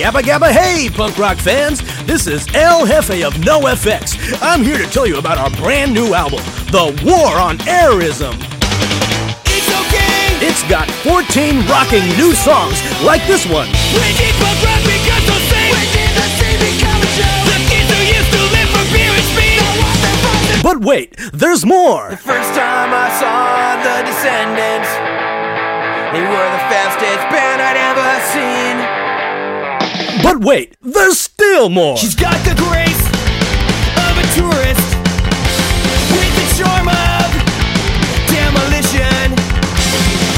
Gabba Gabba hey, punk rock fans! This is El Jefe of NoFX. I'm here to tell you about our brand new album, The War on Errorism. It's okay. It's got 14 rocking new songs like this one. We keep punk rock because we'll. We did the same become a show. The kids who used to live for beer and speed. Don't want them from the But wait, there's more. The First time I saw the Descendents, they were the fastest band I'd. But wait, there's still more. She's got the grace of a tourist with the charm of demolition.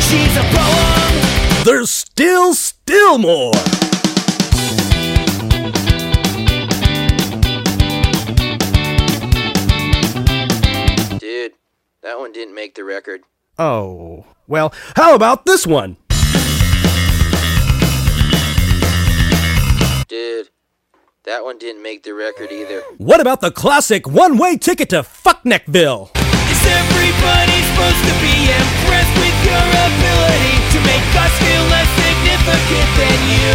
She's a poem. There's still, still more. Dude, that one didn't make the record. Oh, well, how about this one? That one didn't make the record either. What about the classic one way ticket to Fuckneckville? Is everybody supposed to be impressed with your ability to make us feel less significant than you?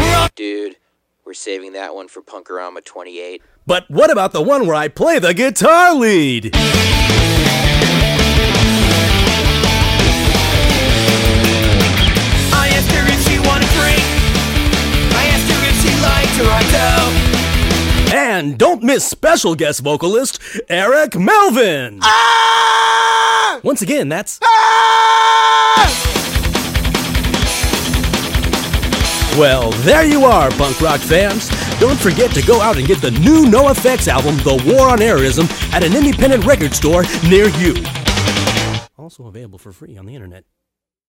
We're all Dude, we're saving that one for Punk-O-Rama 28. But what about the one where I play the guitar lead? And don't miss special guest vocalist Eric Melvin. Ah! Once again, that's well, there you are, punk rock fans. Don't forget to go out and get the new NoFX album, The War on Errorism, at an independent record store near you. Also available for free on the internet.